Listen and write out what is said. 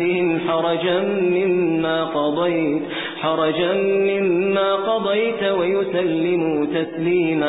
أنفسهم حرجا مما قضيت حرجا مما قضيت ويسلموا تسليما.